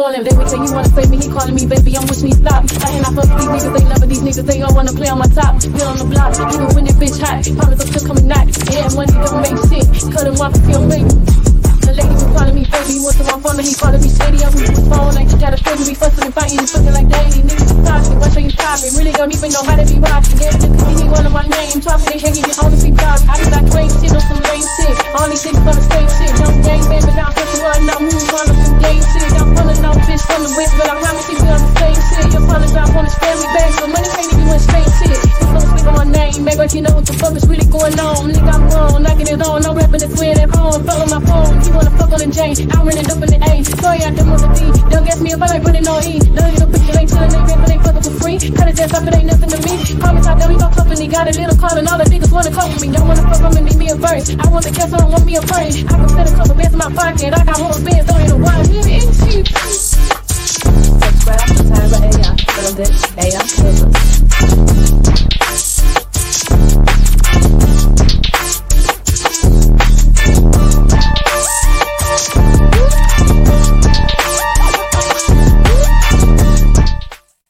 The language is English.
They would say you wanna save me, he calling me baby, I'm wishing he stop. I ain't not fuck these niggas, they love these niggas, they all wanna play on my top. Get on the block, even when that bitch hot. Promise I'm still coming back. Yeah, money don't make shit. Cut him off he don't baby. The lady was calling me baby, wants to my phone, and he calling me shady. I'm with his phone, like you gotta fake me, fussing and fighting, you fucking like daddy. Niggas is toxic, why say you stop me? Really don't even know how to be rocking. Yeah, the cookie, he one of my name. Talking, they hanging, you only see pop. I just got crazy shit on some lame shit. All these niggas on the same shit. No gang, baby, now I'm pushing one, now move on what the fuck is really going on. Nigga, I'm wrong, knocking it on, no rapping this weird at home. On my phone, you wanna fuck on the Jane. I'm running up in the A. Sorry, I done with the D. Don't guess me if I like putting on E. None of your picture ain't chillin', they but they fucking for free. Cut his ass up, it ain't nothing to me. Promise I done, we gon' company. Got a little call and all the niggas wanna come with me. Don't wanna fuck, I'ma me a verse. I want the cash, I don't want me a brain. I can fit a couple bands in my pocket. I got more bands, don't a wine. Here and cheap. Subscribe to Tyra AI. Build it. AI.